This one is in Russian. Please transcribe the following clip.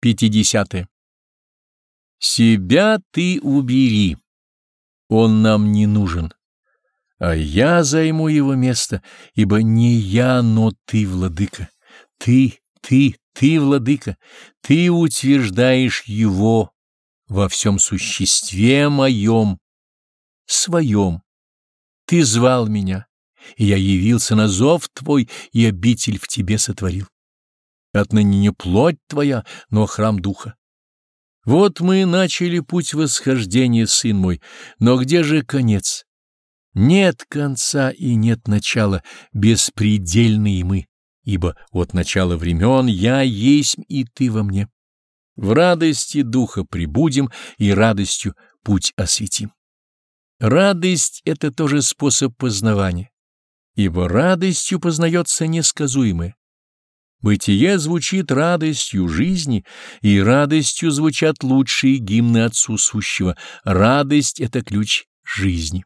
50. Себя ты убери, он нам не нужен, а я займу его место, ибо не я, но ты, владыка, ты, ты, ты, владыка, ты утверждаешь его во всем существе моем, своем. Ты звал меня, и я явился на зов твой, и обитель в тебе сотворил. Отныне не плоть твоя, но храм духа. Вот мы начали путь восхождения, сын мой, но где же конец? Нет конца и нет начала, беспредельные мы, ибо от начала времен я есть и ты во мне. В радости духа прибудем и радостью путь осветим. Радость — это тоже способ познавания, ибо радостью познается несказуемое. Бытие звучит радостью жизни, и радостью звучат лучшие гимны Отцу Сущего. Радость — это ключ жизни.